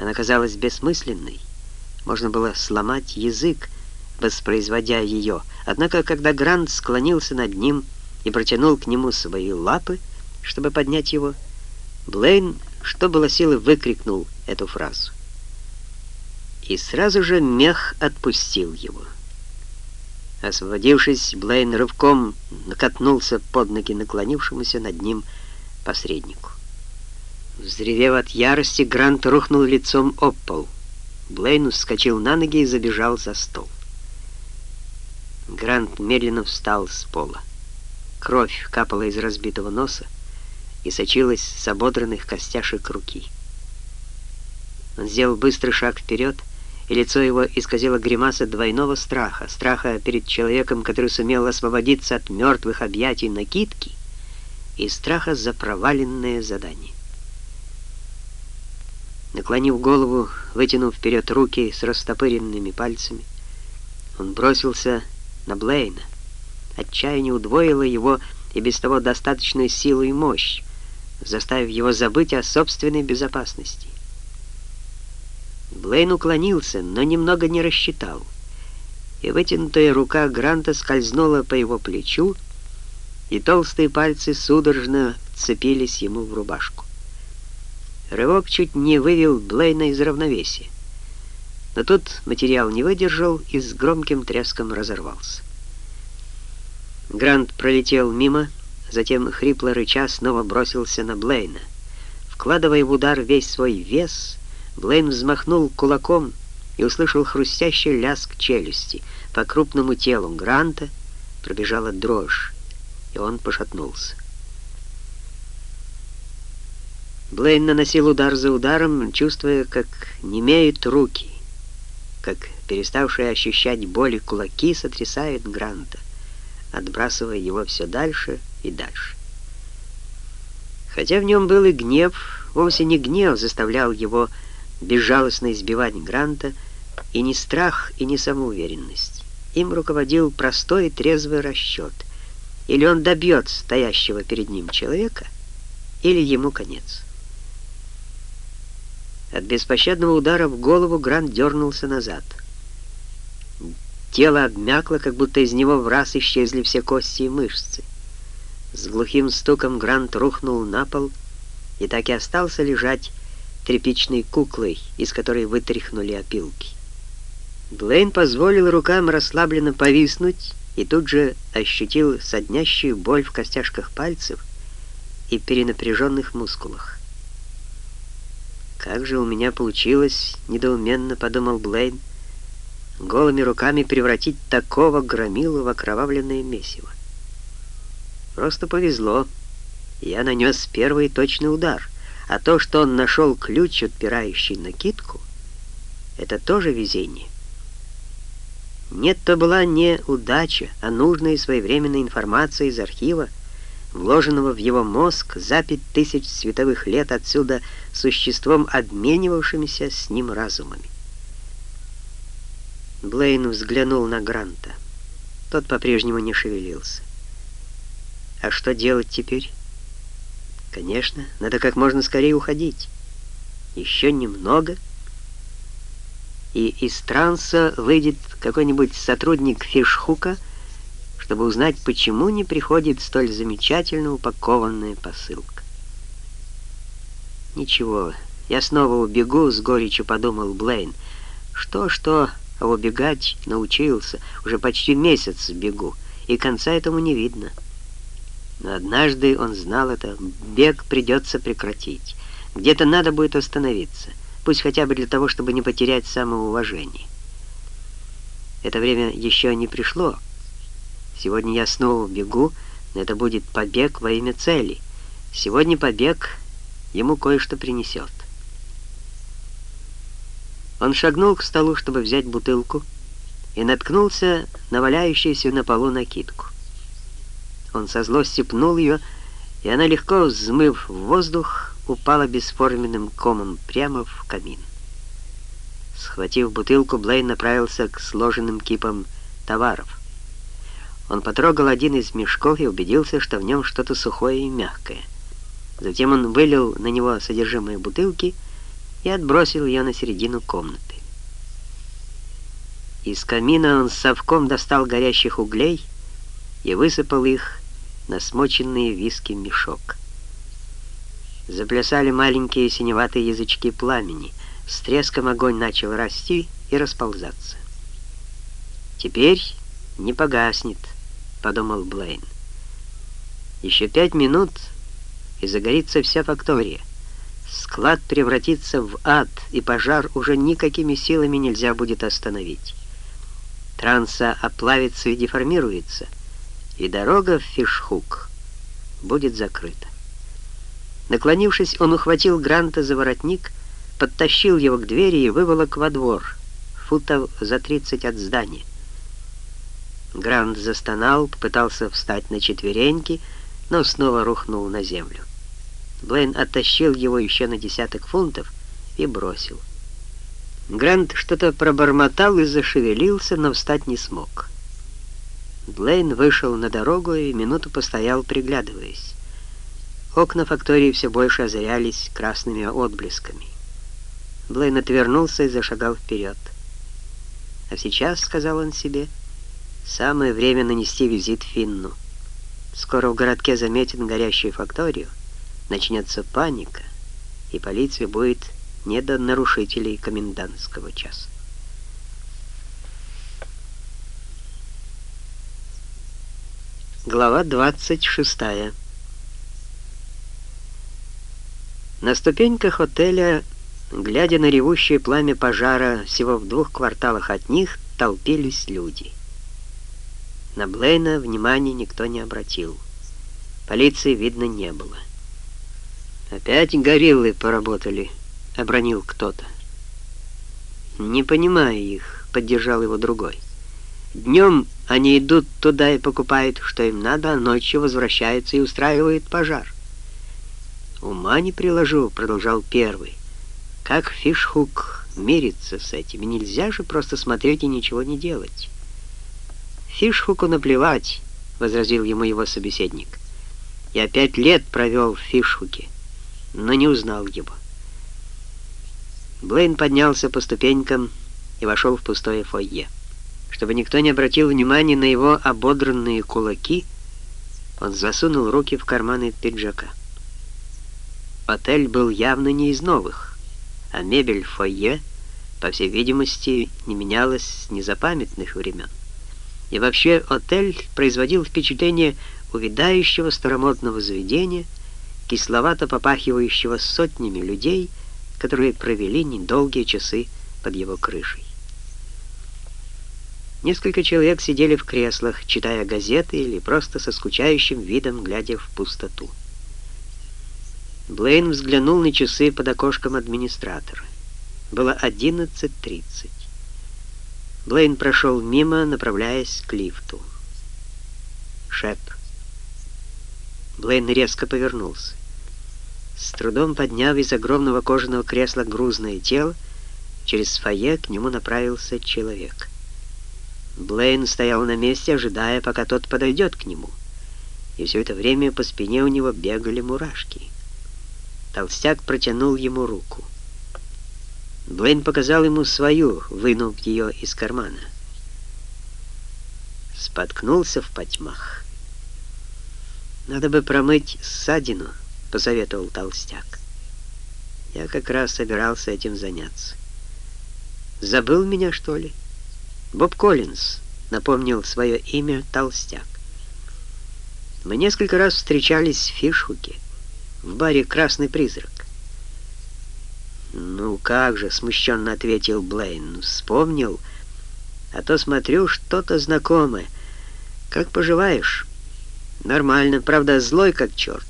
Она казалась бессмысленной. Можно было сломать язык, воспроизводя ее. Однако, когда Грант склонился над ним и протянул к нему свои лапы, чтобы поднять его, Блейн, что было силы, выкрикнул эту фразу. И сразу же мех отпустил его. Освободившись, Блейн рывком накатнулся под ноги наклонившемуся над ним посреднику. Взревев от ярости, Грант рухнул лицом об пол. Блейн вскочил на ноги и забежал за стол. Грант медленно встал с пола. Кровь капала из разбитого носа и сочилась с ободранных костяшек руки. Он сделал быстрый шаг вперед, и лицо его исказило гримаса двойного страха. Страха перед человеком, который сумел освободиться от мертвых объятий накидки, и страха за проваленное задание. Наклонив голову, вытянув вперед руки с растопыренными пальцами, он бросился на Блейна. Отчаяние удвоило его и без того достаточную силу и мощь, заставив его забыть о собственной безопасности. Блейн уклонился, но немного не рассчитал, и вытянутая рука Гранта скользнула по его плечу, и толстые пальцы судорожно вцепились ему в рубашку. Рывок чуть не вывел Блейна из равновесия. Но тут материал не выдержал и с громким треском разорвался. Грант пролетел мимо, затем хрипло рыча снова бросился на Блейна. Вкладывая в удар весь свой вес, Блейн взмахнул кулаком и услышал хрустящий лязг челюсти. По крупному телу Гранта пробежала дрожь, и он пошатнулся. Блейн наносил удар за ударом, чувствуя, как немеют руки, как переставшие ощущать боль кулаки сотрясают Гранта, отбрасывая его все дальше и дальше. Хотя в нем был и гнев, вовсе не гнев заставлял его безжалостно избивать Гранта, и не страх, и не самоуверенность. Им руководил простой и трезвый расчет. Или он добьет стоящего перед ним человека, или ему конец. От беспощадного удара в голову Грант дернулся назад. Тело обмякло, как будто из него в раз исчезли все кости и мышцы. С глухим стуком Грант рухнул на пол и так и остался лежать тряпичной куклой, из которой вытряхнули опилки. Блейн позволил рукам расслабленно повиснуть и тут же ощутил соднящую боль в костяшках пальцев и перенапряженных мускулах. «Как же у меня получилось?» — недоуменно подумал Блейн. «Голыми руками превратить такого громилу в окровавленное месиво. Просто повезло. Я нанес первый точный удар, а то, что он нашел ключ, отпирающий накидку, это тоже везение. Нет, то была не удача, а нужная своевременная информация из архива, вложенного в его мозг за пять тысяч световых лет отсюда существом, обменивавшимися с ним разумами. Блейн взглянул на Гранта. Тот по-прежнему не шевелился. А что делать теперь? Конечно, надо как можно скорее уходить. Еще немного, и из транса выйдет какой-нибудь сотрудник фишхука, чтобы узнать, почему не приходит столь замечательно упакованная посылка. «Ничего, я снова убегу», — с горечью подумал Блейн. «Что-что, а убегать научился. Уже почти месяц бегу, и конца этому не видно». Но однажды он знал это, бег придется прекратить. Где-то надо будет остановиться, пусть хотя бы для того, чтобы не потерять самоуважение. Это время еще не пришло, Сегодня я снова бегу, но это будет побег во имя цели. Сегодня побег ему кое-что принесет. Он шагнул к столу, чтобы взять бутылку, и наткнулся на валяющуюся на полу накидку. Он со злостью пнул ее, и она, легко взмыв в воздух, упала бесформенным комом прямо в камин. Схватив бутылку, Блейн направился к сложенным кипам товаров. Он потрогал один из мешков и убедился, что в нем что-то сухое и мягкое. Затем он вылил на него содержимое бутылки и отбросил ее на середину комнаты. Из камина он совком достал горящих углей и высыпал их на смоченный виски мешок. Заплясали маленькие синеватые язычки пламени. С треском огонь начал расти и расползаться. «Теперь не погаснет», — подумал Блейн. «Еще пять минут, и загорится вся фактория. Склад превратится в ад, и пожар уже никакими силами нельзя будет остановить. Транса оплавится и деформируется, и дорога в Фишхук будет закрыта. Наклонившись, он ухватил Гранта за воротник, подтащил его к двери и выволок во двор, футов за 30 от здания. Грант застонал, попытался встать на четвереньки, но снова рухнул на землю. Блейн оттащил его еще на десяток фунтов и бросил. Грант что-то пробормотал и зашевелился, но встать не смог. Блейн вышел на дорогу и минуту постоял, приглядываясь. Окна фактории все больше озарялись красными отблесками. Блейн отвернулся и зашагал вперед. «А сейчас», — сказал он себе, — «самое время нанести визит Финну. Скоро в городке заметен горящую факторию, начнется паника, и полиция будет не до нарушителей комендантского часа. Глава 26 На ступеньках отеля, глядя на ревущее пламя пожара всего в двух кварталах от них, толпились люди. На Блейна внимания никто не обратил. Полиции видно не было. «Опять гориллы поработали», — обронил кто-то. «Не понимаю их», — поддержал его другой. «Днем они идут туда и покупают, что им надо, а ночью возвращаются и устраивают пожар». «Ума не приложу», — продолжал первый. «Как Фишхук мирится с этим? Нельзя же просто смотреть и ничего не делать». «Фишхуку наплевать», — возразил ему его собеседник. «Я пять лет провел в Фишхуке» но не узнал его. Блейн поднялся по ступенькам и вошел в пустое фойе. Чтобы никто не обратил внимания на его ободранные кулаки, он засунул руки в карманы пиджака. Отель был явно не из новых, а мебель в фойе, по всей видимости, не менялась с незапамятных времен. И вообще отель производил впечатление увядающего старомодного заведения — кисловато попахивающего сотнями людей, которые провели недолгие часы под его крышей. Несколько человек сидели в креслах, читая газеты или просто со скучающим видом глядя в пустоту. Блейн взглянул на часы под окошком администратора. Было 11.30. Блейн прошел мимо, направляясь к лифту. Шеп. Блейн резко повернулся. С трудом подняв из огромного кожаного кресла грузное тело, через фойе к нему направился человек. Блейн стоял на месте, ожидая, пока тот подойдет к нему. И все это время по спине у него бегали мурашки. Толстяк протянул ему руку. Блейн показал ему свою, вынув ее из кармана. Споткнулся в потьмах. Надо бы промыть ссадину, — посоветовал толстяк. Я как раз собирался этим заняться. Забыл меня, что ли? Боб Коллинз напомнил свое имя толстяк. Мы несколько раз встречались в Фишхуке, в баре «Красный призрак». «Ну как же», — смущенно ответил Блейн, — «вспомнил, а то смотрю, что-то знакомое. Как поживаешь?» «Нормально, правда, злой как черт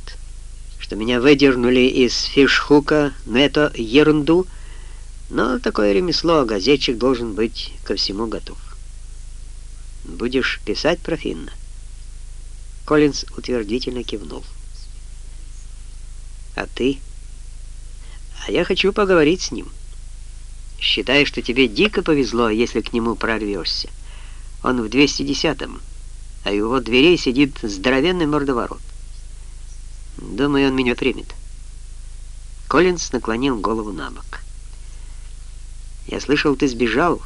что меня выдернули из фишхука на эту ерунду, но такое ремесло, газетчик должен быть ко всему готов. Будешь писать про Финна?» Коллинз утвердительно кивнул. «А ты?» «А я хочу поговорить с ним. Считай, что тебе дико повезло, если к нему прорвешься. Он в 210-м, а его дверей сидит здоровенный мордоворот. Думаю, он меня примет. Коллинз наклонил голову на бок. Я слышал, ты сбежал.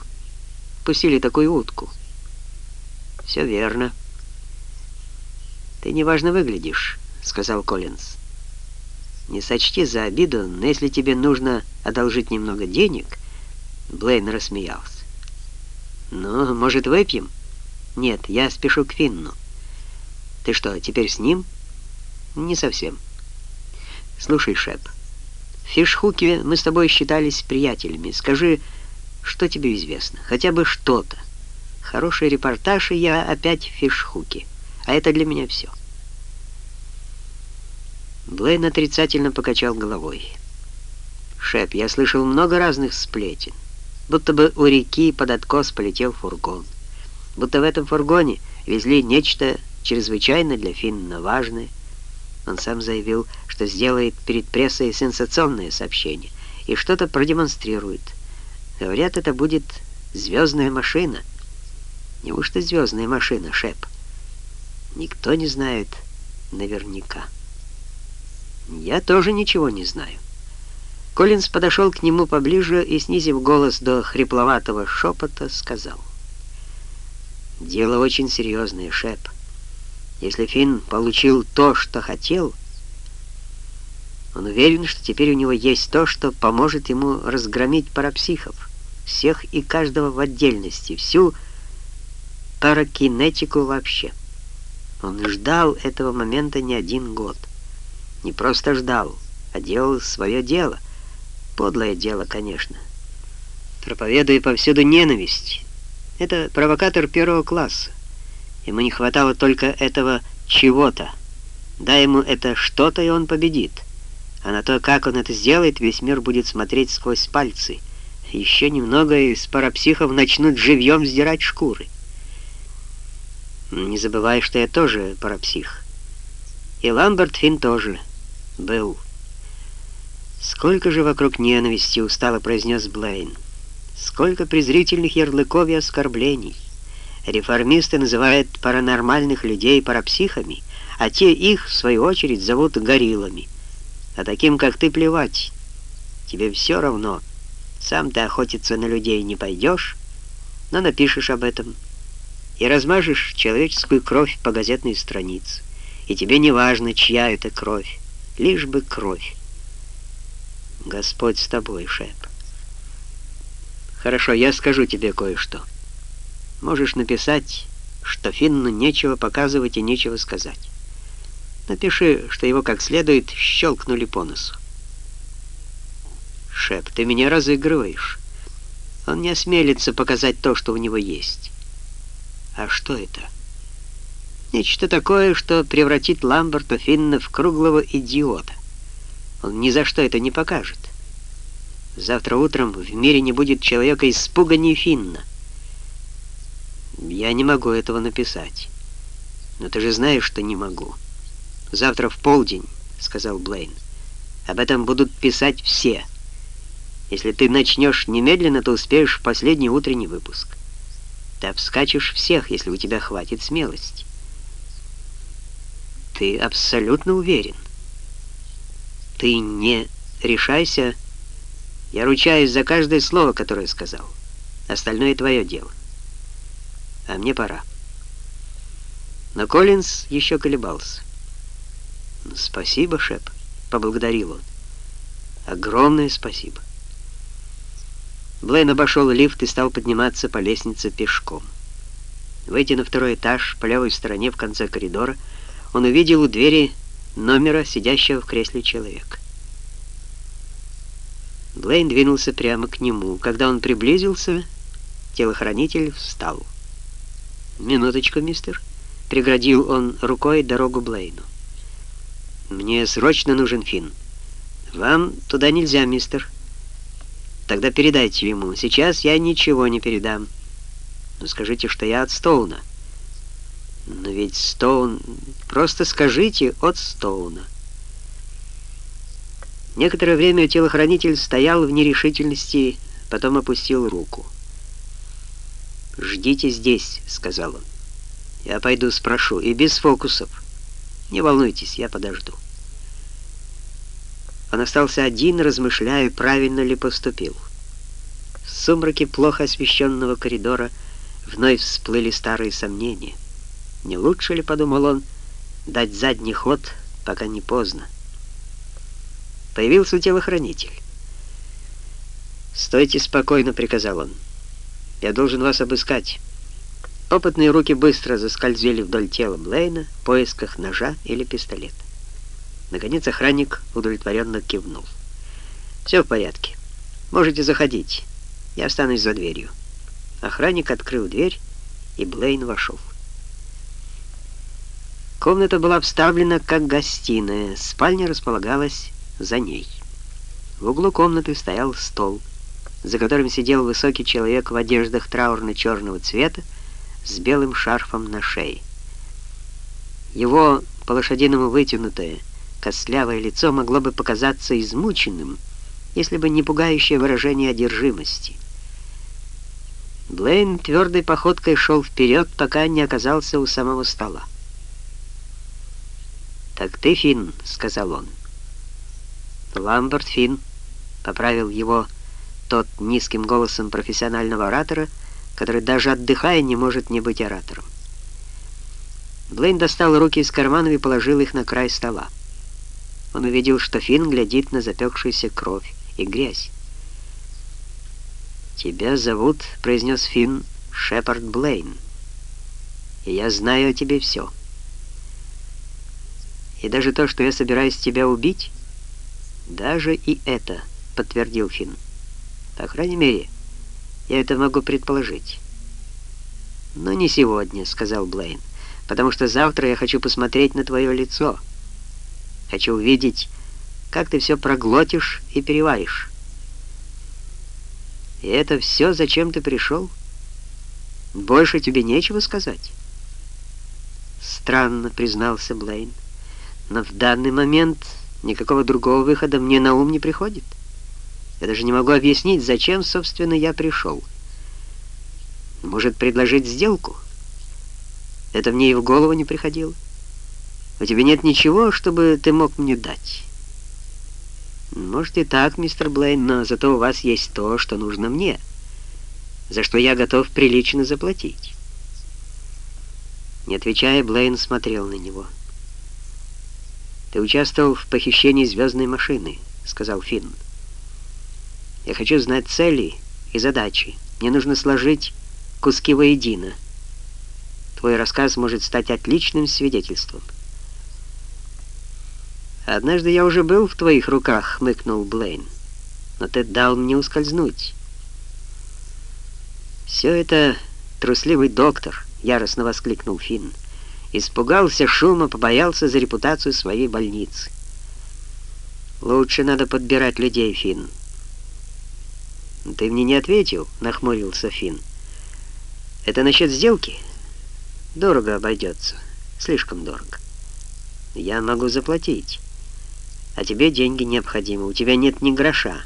Пустили такую утку. Все верно. Ты неважно выглядишь, сказал Коллинз. Не сочти за обиду, но если тебе нужно одолжить немного денег, Блейн рассмеялся. Ну, может, выпьем? Нет, я спешу к Финну. Ты что, теперь с ним? Не совсем. Слушай, Шеп, в Фишхуке мы с тобой считались приятелями. Скажи, что тебе известно? Хотя бы что-то. Хороший репортаж, и я опять в Фишхуке. А это для меня все. Блейн отрицательно покачал головой. «Шеп, я слышал много разных сплетен. Будто бы у реки под откос полетел фургон. Будто в этом фургоне везли нечто чрезвычайно для Финна важное. Он сам заявил, что сделает перед прессой сенсационное сообщение и что-то продемонстрирует. Говорят, это будет звездная машина. Неужто звездная машина, Шеп? Никто не знает наверняка. Я тоже ничего не знаю. Коллинз подошел к нему поближе и, снизив голос до хрипловатого шепота, сказал. «Дело очень серьезное, Шеп. Если Финн получил то, что хотел, он уверен, что теперь у него есть то, что поможет ему разгромить парапсихов, всех и каждого в отдельности, всю паракинетику вообще. Он ждал этого момента не один год». Не просто ждал, а делал свое дело. Подлое дело, конечно. Проповедуя повсюду ненависть. Это провокатор первого класса. Ему не хватало только этого чего-то. Дай ему это что-то, и он победит. А на то, как он это сделает, весь мир будет смотреть сквозь пальцы. Еще немного, и с парапсихов начнут живьем сдирать шкуры. Не забывай, что я тоже парапсих. И Ламберт Финн тоже был. «Сколько же вокруг ненависти!» — устало произнес Блейн. «Сколько презрительных ярлыков и оскорблений! Реформисты называют паранормальных людей парапсихами, а те их, в свою очередь, зовут гориллами. А таким, как ты, плевать. Тебе все равно. Сам ты охотиться на людей не пойдешь, но напишешь об этом и размажешь человеческую кровь по газетной странице. И тебе не важно, чья это кровь лишь бы кровь. Господь с тобой, Шеп. Хорошо, я скажу тебе кое-что. Можешь написать, что Финну нечего показывать и нечего сказать. Напиши, что его как следует щелкнули по носу. Шеп, ты меня разыгрываешь. Он не осмелится показать то, что у него есть. А что это? Нечто такое, что превратит Ламберта Финна в круглого идиота. Он ни за что это не покажет. Завтра утром в мире не будет человека испуганнее Финна. Я не могу этого написать. Но ты же знаешь, что не могу. Завтра в полдень, сказал Блейн. Об этом будут писать все. Если ты начнешь немедленно, то успеешь в последний утренний выпуск. Ты обскачешь всех, если у тебя хватит смелости. Ты абсолютно уверен? Ты не решайся. Я ручаюсь за каждое слово, которое сказал. Остальное твое дело. А мне пора. Но Коллинз еще колебался. «Ну, «Спасибо, Шеп», — поблагодарил он. «Огромное спасибо». Блейн обошел лифт и стал подниматься по лестнице пешком. Выйдя на второй этаж, по левой стороне в конце коридора, он увидел у двери номера сидящего в кресле человека. Блейн двинулся прямо к нему. Когда он приблизился, телохранитель встал. «Минуточку, мистер», — преградил он рукой дорогу Блейну. «Мне срочно нужен Финн. Вам туда нельзя, мистер. Тогда передайте ему. Сейчас я ничего не передам. Скажите, что я от Стоуна». Но ведь Стоун... Просто скажите от Стоуна. Некоторое время телохранитель стоял в нерешительности, потом опустил руку. «Ждите здесь», — сказал он. «Я пойду спрошу, и без фокусов. Не волнуйтесь, я подожду». Он остался один, размышляя, правильно ли поступил. В сумраке плохо освещенного коридора вновь всплыли старые сомнения. Не лучше ли, подумал он, дать задний ход, пока не поздно? Появился телохранитель. «Стойте спокойно», — приказал он. «Я должен вас обыскать». Опытные руки быстро заскользили вдоль тела Блейна в поисках ножа или пистолета. Наконец охранник удовлетворенно кивнул. «Все в порядке. Можете заходить. Я останусь за дверью». Охранник открыл дверь, и Блейн вошел. Комната была обставлена как гостиная, спальня располагалась за ней. В углу комнаты стоял стол, за которым сидел высокий человек в одеждах траурно-черного цвета с белым шарфом на шее. Его по-лошадиному вытянутое, костлявое лицо могло бы показаться измученным, если бы не пугающее выражение одержимости. Блейн твердой походкой шел вперед, пока не оказался у самого стола. «Так ты Финн», — сказал он. «Ламберт Финн», — поправил его тот низким голосом профессионального оратора, который даже отдыхая не может не быть оратором. Блейн достал руки из карманов и положил их на край стола. Он увидел, что Финн глядит на запекшуюся кровь и грязь. «Тебя зовут», — произнес Финн, — «Шепард Блейн, и я знаю о тебе все. И даже то, что я собираюсь тебя убить, даже и это», — подтвердил Финн. «По крайней мере, я это могу предположить». «Но не сегодня», — сказал Блейн, — «потому что завтра я хочу посмотреть на твое лицо. Хочу увидеть, как ты все проглотишь и переваришь». И это все, зачем ты пришел? Больше тебе нечего сказать? Странно, признался Блейн. Но в данный момент никакого другого выхода мне на ум не приходит. Я даже не могу объяснить, зачем, собственно, я пришел. Может, предложить сделку? Это мне и в голову не приходило. У тебя нет ничего, чтобы ты мог мне дать. «Может и так, мистер Блейн, но зато у вас есть то, что нужно мне, за что я готов прилично заплатить». Не отвечая, Блейн смотрел на него. «Ты участвовал в похищении звездной машины», — сказал Финн. «Я хочу знать цели и задачи. Мне нужно сложить куски воедино. Твой рассказ может стать отличным свидетельством». «Однажды я уже был в твоих руках», — хмыкнул Блейн. «Но ты дал мне ускользнуть». «Все это трусливый доктор», — яростно воскликнул Финн. Испугался шума, побоялся за репутацию своей больницы. «Лучше надо подбирать людей, Финн». «Ты мне не ответил», — нахмурился Финн. «Это насчет сделки?» «Дорого обойдется. Слишком дорого. Я могу заплатить» а тебе деньги необходимы, у тебя нет ни гроша,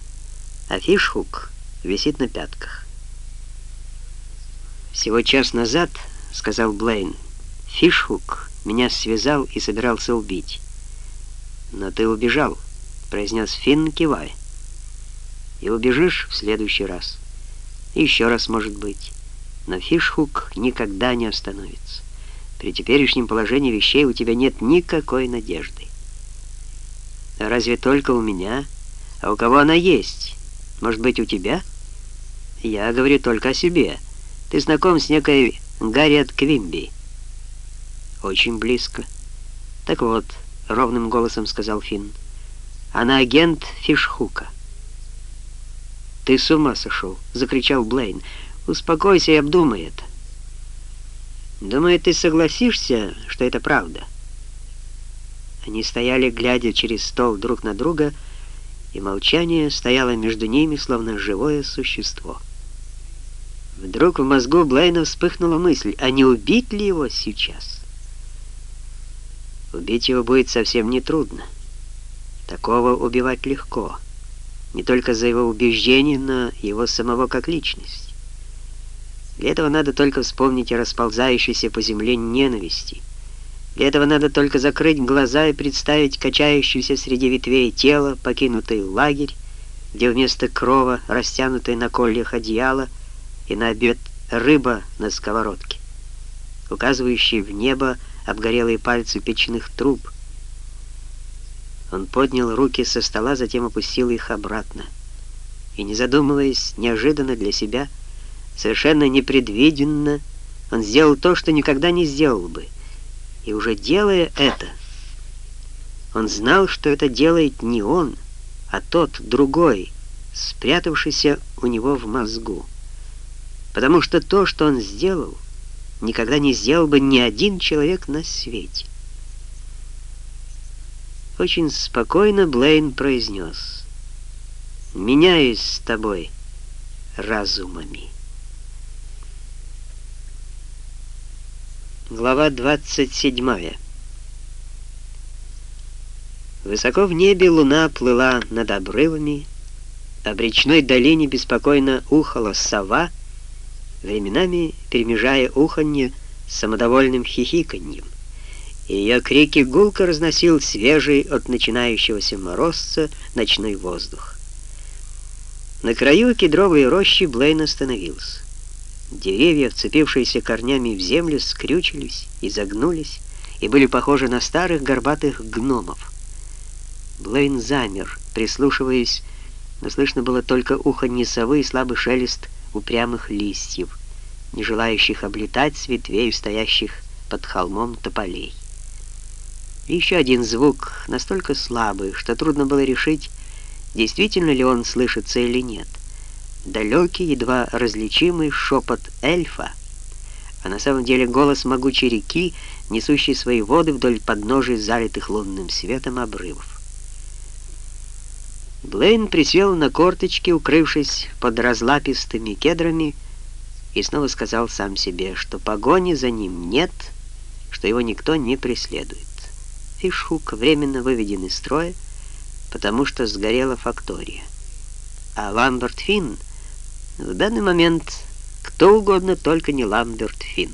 а фишхук висит на пятках. «Всего час назад, — сказал Блейн, — фишхук меня связал и собирался убить. Но ты убежал, — произнес Финн, кивая. И убежишь в следующий раз. еще раз, может быть. Но фишхук никогда не остановится. При теперешнем положении вещей у тебя нет никакой надежды. Разве только у меня? А у кого она есть? Может быть, у тебя? Я говорю только о себе. Ты знаком с некой Гарриет Квимби? Очень близко. Так вот, ровным голосом сказал Финн. Она агент Фишхука. «Ты с ума сошел!» — закричал Блейн. «Успокойся и обдумай это». «Думаю, ты согласишься, что это правда?» Они стояли, глядя через стол друг на друга, и молчание стояло между ними, словно живое существо. Вдруг в мозгу Блейна вспыхнула мысль, а не убить ли его сейчас? Убить его будет совсем нетрудно. Такого убивать легко. Не только за его убеждение, но его самого как личность. Для этого надо только вспомнить о расползающейся по земле ненависти, для этого надо только закрыть глаза и представить качающееся среди ветвей тело, покинутый лагерь, где вместо крова, растянутой на кольях одеяла, и на обед рыба на сковородке, указывающие в небо обгорелые пальцы печных труб. Он поднял руки со стола, затем опустил их обратно. И, не задумываясь, неожиданно для себя, совершенно непредвиденно, он сделал то, что никогда не сделал бы. И уже делая это, он знал, что это делает не он, а тот, другой, спрятавшийся у него в мозгу. Потому что то, что он сделал, никогда не сделал бы ни один человек на свете. Очень спокойно Блейн произнес «Меняюсь с тобой разумами». Глава 27 Высоко в небе луна плыла над обрывами, а в речной долине беспокойно ухала сова, временами перемежая уханье с самодовольным хихиканьем. Ее крики гулко разносил свежий от начинающегося морозца ночной воздух. На краю кедровой рощи Блейн остановился. Деревья, вцепившиеся корнями в землю, скрючились и загнулись, и были похожи на старых горбатых гномов. Блейн замер, прислушиваясь, но слышно было только уханье совы и слабый шелест упрямых листьев, не желающих облетать с ветвей, стоящих под холмом тополей. И еще один звук, настолько слабый, что трудно было решить, действительно ли он слышится или нет. Далекий, едва различимый шепот эльфа, а на самом деле голос могучей реки, несущей свои воды вдоль подножий залитых лунным светом обрывов. Блейн присел на корточки, укрывшись под разлапистыми кедрами, и снова сказал сам себе, что погони за ним нет, что его никто не преследует. Фишхук временно выведен из строя, потому что сгорела фактория. А Ламберт Финн в данный момент кто угодно, только не Ламберт Финн.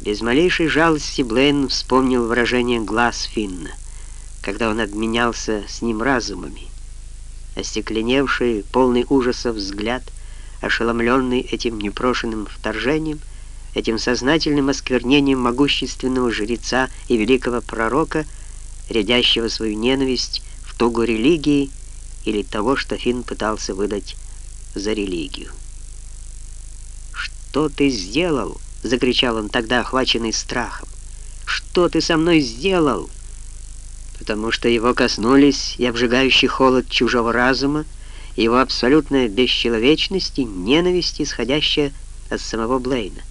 Без малейшей жалости Блейн вспомнил выражение глаз Финна когда он обменялся с ним разумами. Остекленевший, полный ужаса взгляд, ошеломленный этим непрошенным вторжением, этим сознательным осквернением могущественного жреца и великого пророка, рядящего свою ненависть в тугу религии или того, что Финн пытался выдать за религию. «Что ты сделал?» — закричал он тогда, охваченный страхом. «Что ты со мной сделал?» Потому что его коснулись и обжигающий холод чужого разума, и его абсолютная бесчеловечность и ненависть, исходящая от самого Блейна.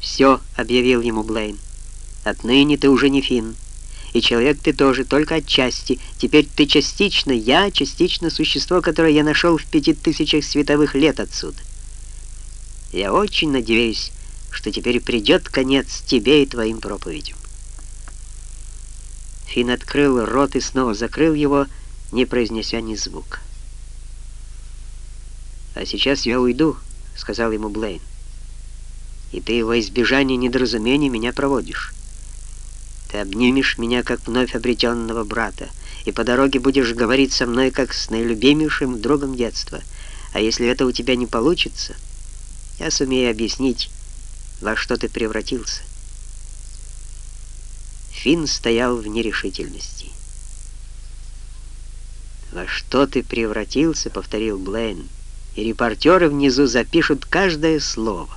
«Все», — объявил ему Блейн, — «отныне ты уже не Финн, и человек ты тоже, только отчасти. Теперь ты частично я, частично существо, которое я нашел в пяти тысячах световых лет отсюда. Я очень надеюсь, что теперь придет конец тебе и твоим проповедям. Финн открыл рот и снова закрыл его, не произнеся ни звука. «А сейчас я уйду», — сказал ему Блейн. «И ты во избежание недоразумений меня проводишь. Ты обнимешь меня, как вновь обретенного брата, и по дороге будешь говорить со мной, как с наилюбимейшим другом детства. А если это у тебя не получится, я сумею объяснить, во что ты превратился». Финн стоял в нерешительности. «Во что ты превратился?» — повторил Блейн. «И репортеры внизу запишут каждое слово».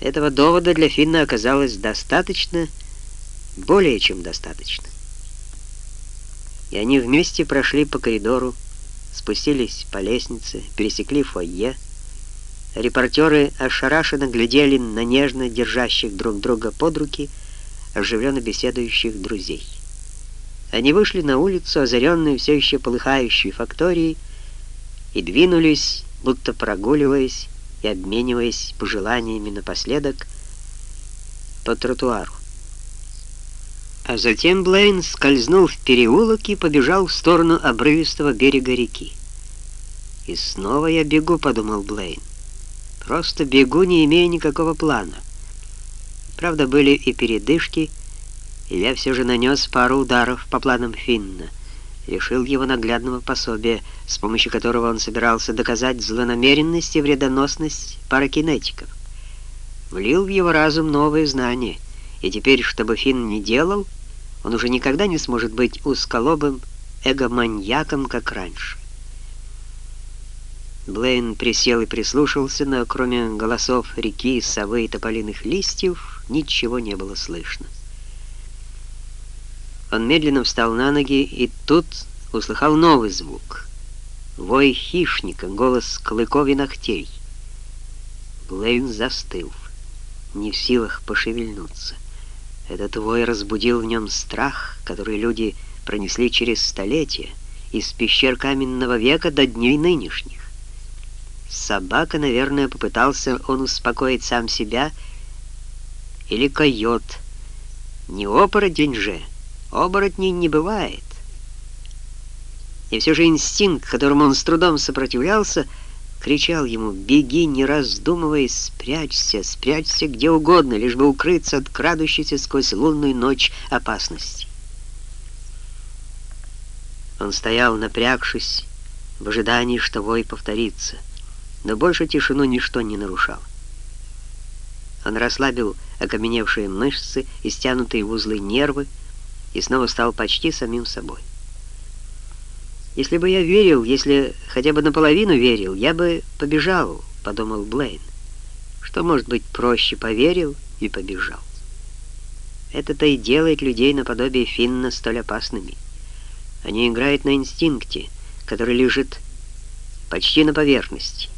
Этого довода для Финна оказалось достаточно, более чем достаточно. И они вместе прошли по коридору, спустились по лестнице, пересекли фойе. Репортеры ошарашенно глядели на нежно держащих друг друга под руки — оживленно беседующих друзей. Они вышли на улицу, озаренную все еще полыхающей факторией, и двинулись, будто прогуливаясь и обмениваясь пожеланиями напоследок по тротуару. А затем Блейн скользнул в переулок и побежал в сторону обрывистого берега реки. «И снова я бегу», — подумал Блейн. «Просто бегу, не имея никакого плана». Правда, были и передышки, И я все же нанес пару ударов по планам Финна, лишил его наглядного пособия, с помощью которого он собирался доказать злонамеренность и вредоносность паракинетиков. Влил в его разум новые знания, и теперь, чтобы Финн не делал, он уже никогда не сможет быть узколобым эгоманьяком, как раньше. Блейн присел и прислушался, но кроме голосов реки, совы и тополиных листьев ничего не было слышно. Он медленно встал на ноги и тут услыхал новый звук. Вой хищника, голос клыков и ногтей. Блейн застыл, не в силах пошевельнуться. Этот вой разбудил в нем страх, который люди пронесли через столетия, из пещер каменного века до дней нынешних. Собака, наверное, попытался он успокоить сам себя, или койот. Не оборотень же, оборотней не бывает. И все же инстинкт, которому он с трудом сопротивлялся, кричал ему «Беги, не раздумывай, спрячься, спрячься где угодно, лишь бы укрыться от крадущейся сквозь лунную ночь опасности». Он стоял, напрягшись, в ожидании, что вой повторится но больше тишину ничто не нарушало. Он расслабил окаменевшие мышцы и стянутые в узлы нервы и снова стал почти самим собой. «Если бы я верил, если хотя бы наполовину верил, я бы побежал», — подумал Блейн. «Что может быть проще, поверил и побежал?» Это-то и делает людей наподобие Финна столь опасными. Они играют на инстинкте, который лежит почти на поверхности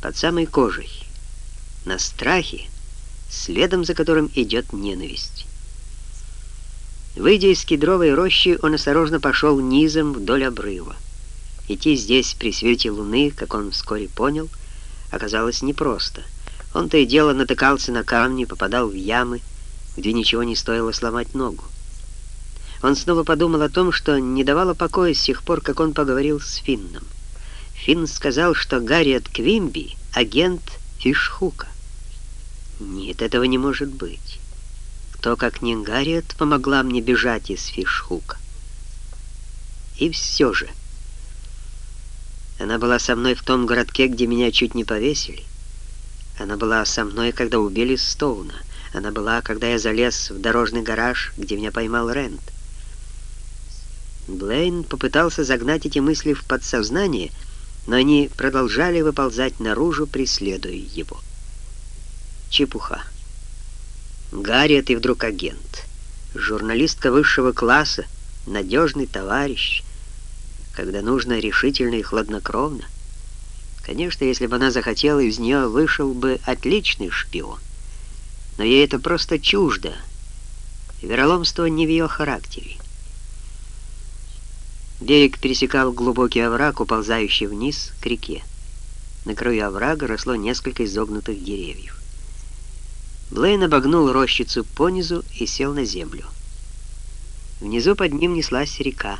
под самой кожей, на страхе, следом за которым идет ненависть. Выйдя из кедровой рощи, он осторожно пошел низом вдоль обрыва. Идти здесь при свете луны, как он вскоре понял, оказалось непросто. Он то и дело натыкался на камни, попадал в ямы, где ничего не стоило сломать ногу. Он снова подумал о том, что не давало покоя с тех пор, как он поговорил с Финном. Финн сказал, что Гарриет Квимби — агент Фишхука. Нет, этого не может быть. Кто, как не Гарриет, помогла мне бежать из Фишхука? И все же. Она была со мной в том городке, где меня чуть не повесили. Она была со мной, когда убили Стоуна. Она была, когда я залез в дорожный гараж, где меня поймал Рент. Блейн попытался загнать эти мысли в подсознание — но они продолжали выползать наружу, преследуя его. Чепуха. Гарри, и вдруг агент. Журналистка высшего класса, надежный товарищ, когда нужно решительно и хладнокровно. Конечно, если бы она захотела, из нее вышел бы отличный шпион. Но ей это просто чуждо. Вероломство не в ее характере. Берег пересекал глубокий овраг, уползающий вниз к реке. На краю оврага росло несколько изогнутых деревьев. Блейн обогнул рощицу понизу и сел на землю. Внизу под ним неслась река,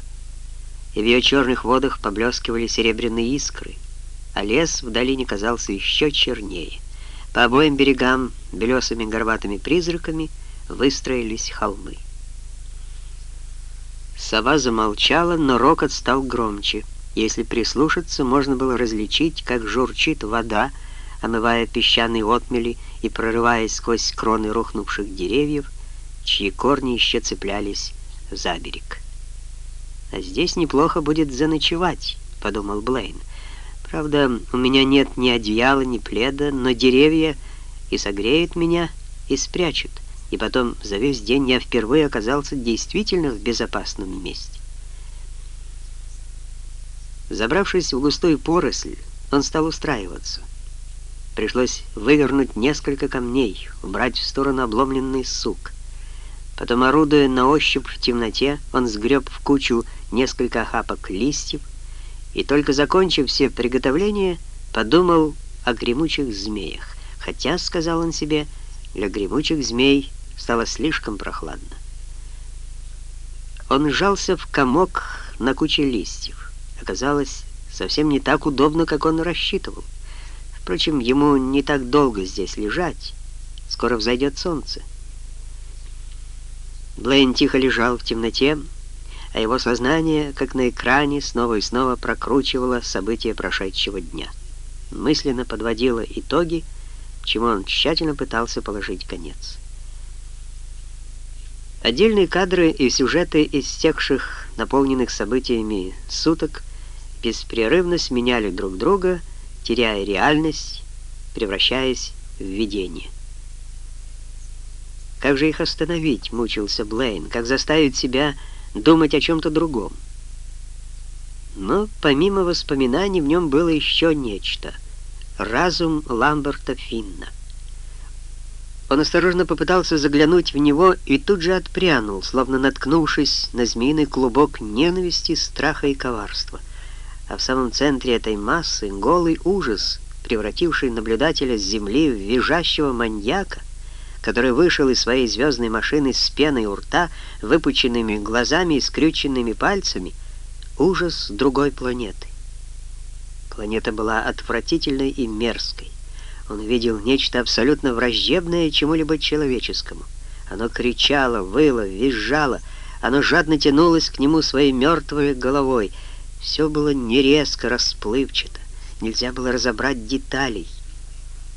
и в ее черных водах поблескивали серебряные искры, а лес в долине казался еще чернее. По обоим берегам белесыми горбатыми призраками выстроились холмы. Сова замолчала, но рокот стал громче. Если прислушаться, можно было различить, как журчит вода, омывая песчаные отмели и прорываясь сквозь кроны рухнувших деревьев, чьи корни еще цеплялись за берег. «А здесь неплохо будет заночевать», — подумал Блейн. «Правда, у меня нет ни одеяла, ни пледа, но деревья и согреют меня, и спрячут» и потом за весь день я впервые оказался действительно в безопасном месте. Забравшись в густую поросль, он стал устраиваться. Пришлось вывернуть несколько камней, убрать в сторону обломленный сук. Потом, орудуя на ощупь в темноте, он сгреб в кучу несколько охапок листьев и, только закончив все приготовления, подумал о гремучих змеях. Хотя, сказал он себе, для гремучих змей стало слишком прохладно. Он сжался в комок на куче листьев. Оказалось, совсем не так удобно, как он рассчитывал. Впрочем, ему не так долго здесь лежать. Скоро взойдет солнце. Блейн тихо лежал в темноте, а его сознание, как на экране, снова и снова прокручивало события прошедшего дня. Мысленно подводило итоги, чему он тщательно пытался положить конец. Отдельные кадры и сюжеты истекших, наполненных событиями суток беспрерывно сменяли друг друга, теряя реальность, превращаясь в видение. Как же их остановить, мучился Блейн, как заставить себя думать о чем-то другом? Но помимо воспоминаний в нем было еще нечто — разум Ламберта Финна. Он осторожно попытался заглянуть в него и тут же отпрянул, словно наткнувшись на змеиный клубок ненависти, страха и коварства. А в самом центре этой массы голый ужас, превративший наблюдателя с земли в визжащего маньяка, который вышел из своей звездной машины с пеной у рта, выпученными глазами и скрюченными пальцами, ужас другой планеты. Планета была отвратительной и мерзкой. Он видел нечто абсолютно враждебное чему-либо человеческому. Оно кричало, выло, визжало, оно жадно тянулось к нему своей мертвой головой. Все было нерезко, расплывчато, нельзя было разобрать деталей.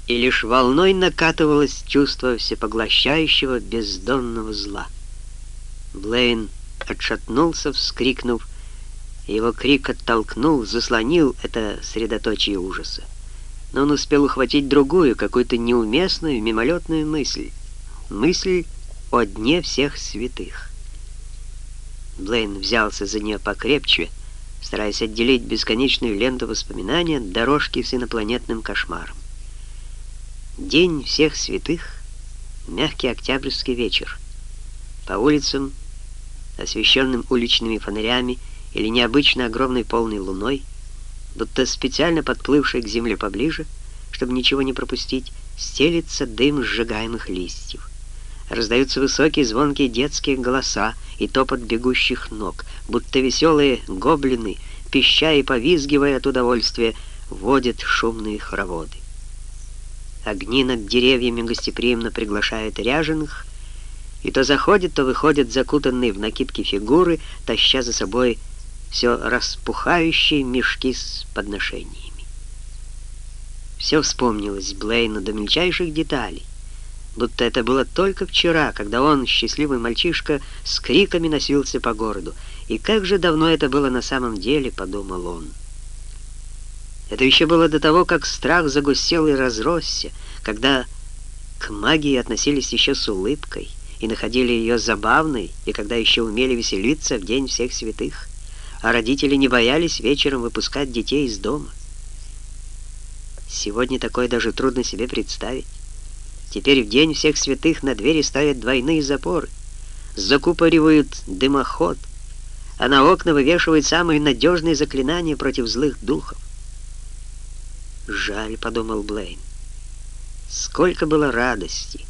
И лишь волной накатывалось чувство всепоглощающего бездонного зла. Блейн отшатнулся, вскрикнув, его крик оттолкнул, заслонил это средоточие ужаса но он успел ухватить другую, какую-то неуместную, мимолетную мысль. Мысль о дне всех святых. Блейн взялся за нее покрепче, стараясь отделить бесконечную ленту воспоминаний от дорожки с инопланетным кошмаром. День всех святых — мягкий октябрьский вечер. По улицам, освещенным уличными фонарями или необычно огромной полной луной — будто специально подплывший к земле поближе, чтобы ничего не пропустить, стелится дым сжигаемых листьев. Раздаются высокие звонкие детские голоса и топот бегущих ног, будто веселые гоблины, пища и повизгивая от удовольствия, водят шумные хороводы. Огни над деревьями гостеприимно приглашают ряженых, и то заходят, то выходят закутанные в накидки фигуры, таща за собой все распухающие мешки с подношениями. Все вспомнилось Блейну до мельчайших деталей, будто это было только вчера, когда он, счастливый мальчишка, с криками носился по городу. И как же давно это было на самом деле, подумал он. Это еще было до того, как страх загустел и разросся, когда к магии относились еще с улыбкой и находили ее забавной, и когда еще умели веселиться в День всех святых а родители не боялись вечером выпускать детей из дома. Сегодня такое даже трудно себе представить. Теперь в день всех святых на двери ставят двойные запоры, закупоривают дымоход, а на окна вывешивают самые надежные заклинания против злых духов. «Жаль», — подумал Блейн. «Сколько было радости!»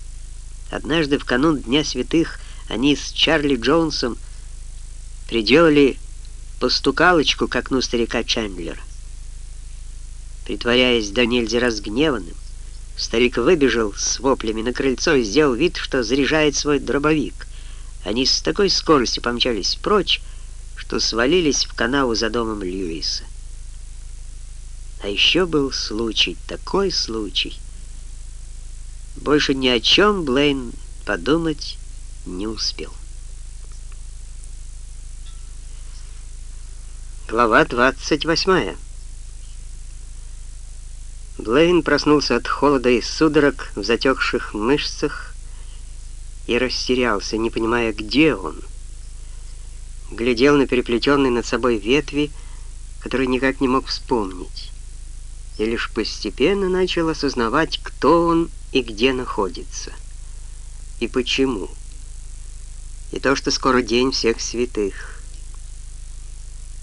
Однажды в канун Дня Святых они с Чарли Джонсом приделали постукалочку к окну старика Чендлера. Притворяясь до нельзя разгневанным, старик выбежал с воплями на крыльцо и сделал вид, что заряжает свой дробовик. Они с такой скоростью помчались прочь, что свалились в канаву за домом Льюиса. А еще был случай, такой случай. Больше ни о чем Блейн подумать не успел. Глава 28. Блейн проснулся от холода и судорог в затекших мышцах и растерялся, не понимая, где он. Глядел на переплетенные над собой ветви, которые никак не мог вспомнить, и лишь постепенно начал осознавать, кто он и где находится, и почему. И то, что скоро день всех святых.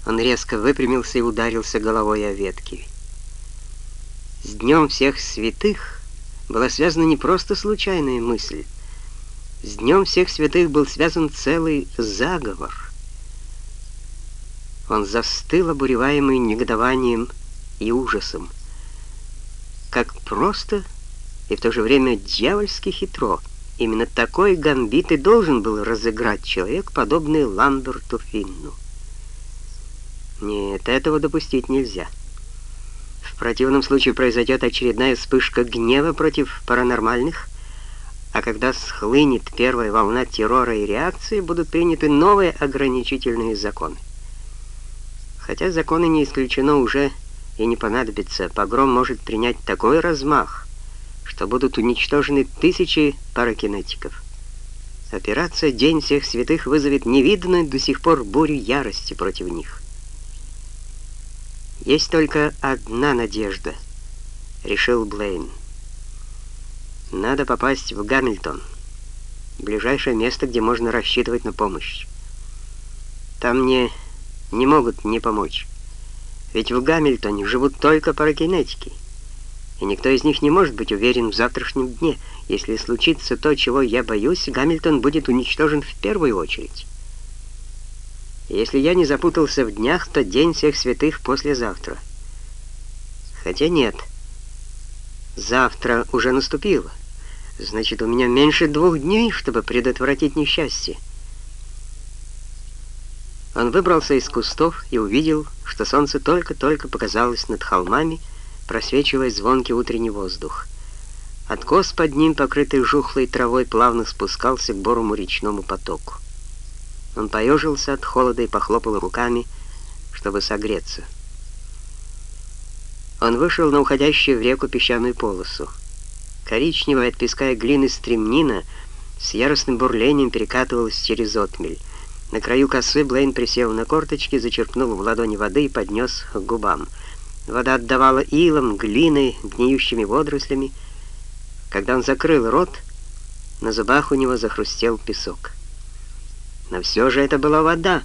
Он резко выпрямился и ударился головой о ветки. С Днем всех святых была связана не просто случайная мысль. С Днем всех святых был связан целый заговор. Он застыл, обуреваемый негодованием и ужасом. Как просто и в то же время дьявольски хитро Именно такой гамбит и должен был разыграть человек, подобный Ламберту Финну. Нет, этого допустить нельзя. В противном случае произойдет очередная вспышка гнева против паранормальных, а когда схлынет первая волна террора и реакции, будут приняты новые ограничительные законы. Хотя законы не исключено уже и не понадобится, погром может принять такой размах, что будут уничтожены тысячи паракинетиков. Операция «День всех святых» вызовет невиданную до сих пор бурю ярости против них. «Есть только одна надежда», — решил Блейн. «Надо попасть в Гамильтон, ближайшее место, где можно рассчитывать на помощь. Там мне не могут не помочь, ведь в Гамильтоне живут только паракинетики» и никто из них не может быть уверен в завтрашнем дне. Если случится то, чего я боюсь, Гамильтон будет уничтожен в первую очередь. Если я не запутался в днях, то день всех святых послезавтра. Хотя нет. Завтра уже наступило. Значит, у меня меньше двух дней, чтобы предотвратить несчастье. Он выбрался из кустов и увидел, что солнце только-только показалось над холмами, просвечивая звонкий утренний воздух. Откос под ним, покрытый жухлой травой, плавно спускался к борому речному потоку. Он поежился от холода и похлопал руками, чтобы согреться. Он вышел на уходящую в реку песчаную полосу. Коричневая от песка и глины стремнина с яростным бурлением перекатывалась через отмель. На краю косы Блейн присел на корточки, зачерпнул в ладони воды и поднес к губам — Вода отдавала илом, глиной, гниющими водорослями. Когда он закрыл рот, на зубах у него захрустел песок. Но все же это была вода.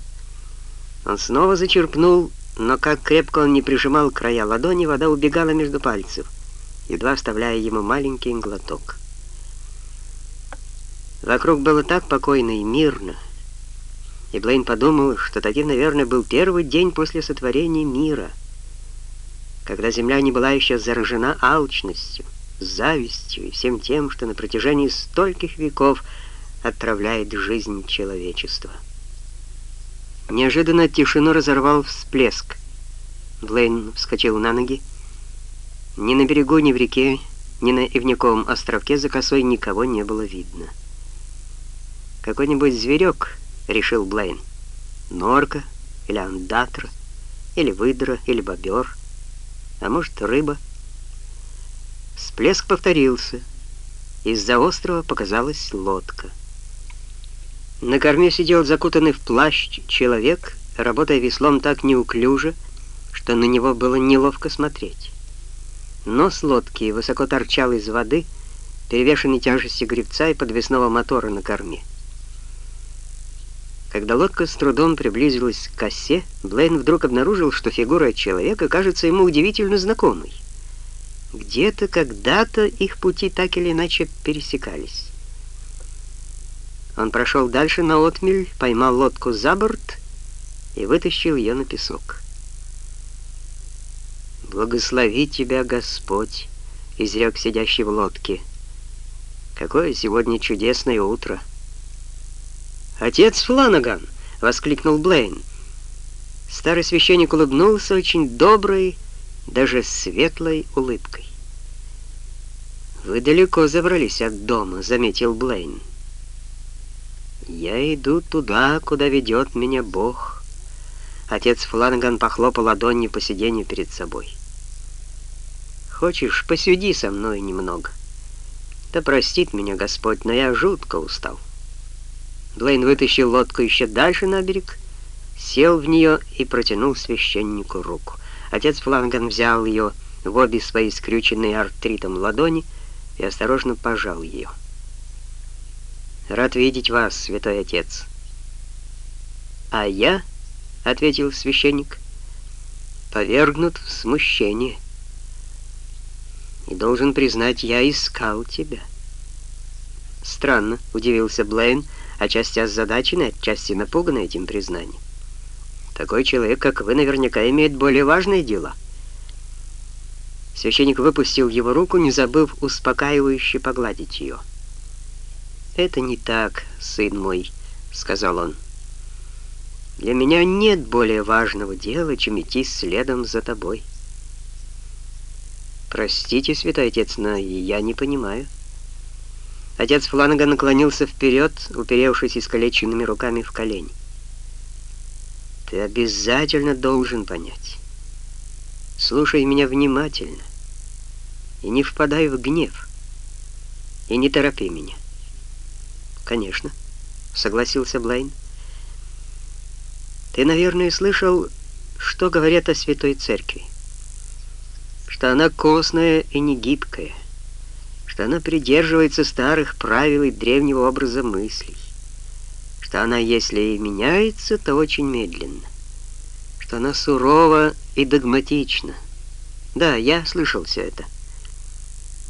Он снова зачерпнул, но как крепко он не прижимал края ладони, вода убегала между пальцев, едва вставляя ему маленький глоток. Вокруг было так покойно и мирно, и Блейн подумал, что таким, наверное, был первый день после сотворения мира — когда земля не была еще заражена алчностью, завистью и всем тем, что на протяжении стольких веков отравляет жизнь человечества. Неожиданно тишину разорвал всплеск. Блейн вскочил на ноги. Ни на берегу, ни в реке, ни на Ивниковом островке за косой никого не было видно. «Какой-нибудь зверек», — решил Блейн. «Норка, или андатра, или выдра, или бобер» а может рыба. Всплеск повторился. Из-за острова показалась лодка. На корме сидел закутанный в плащ человек, работая веслом так неуклюже, что на него было неловко смотреть. Нос лодки высоко торчал из воды, перевешенный тяжестью гребца и подвесного мотора на корме. Когда лодка с трудом приблизилась к косе, Блейн вдруг обнаружил, что фигура человека кажется ему удивительно знакомой. Где-то, когда-то их пути так или иначе пересекались. Он прошел дальше на отмель, поймал лодку за борт и вытащил ее на песок. «Благослови тебя, Господь!» — изрек сидящий в лодке. «Какое сегодня чудесное утро!» «Отец Фланаган!» — воскликнул Блейн. Старый священник улыбнулся очень доброй, даже светлой улыбкой. «Вы далеко забрались от дома», — заметил Блейн. «Я иду туда, куда ведет меня Бог». Отец Фланаган похлопал ладонью по сиденью перед собой. «Хочешь, посиди со мной немного?» «Да простит меня Господь, но я жутко устал». Блейн вытащил лодку еще дальше на берег, сел в нее и протянул священнику руку. Отец Фланган взял ее в обе свои скрюченные артритом ладони и осторожно пожал ее. «Рад видеть вас, святой отец». «А я», — ответил священник, — «повергнут в смущение. И должен признать, я искал тебя». «Странно», — удивился Блейн, — отчасти озадаченный, отчасти напуганный этим признанием. Такой человек, как вы, наверняка имеет более важные дела. Священник выпустил его руку, не забыв успокаивающе погладить ее. «Это не так, сын мой», — сказал он. «Для меня нет более важного дела, чем идти следом за тобой». «Простите, святой отец, но я не понимаю». Отец Фланга наклонился вперед, уперевшись искалеченными руками в колени. «Ты обязательно должен понять. Слушай меня внимательно и не впадай в гнев, и не торопи меня». «Конечно», — согласился Блейн. «Ты, наверное, слышал, что говорят о Святой Церкви. Что она костная и негибкая, что она придерживается старых правил и древнего образа мыслей, что она, если и меняется, то очень медленно, что она сурова и догматична. Да, я слышал все это.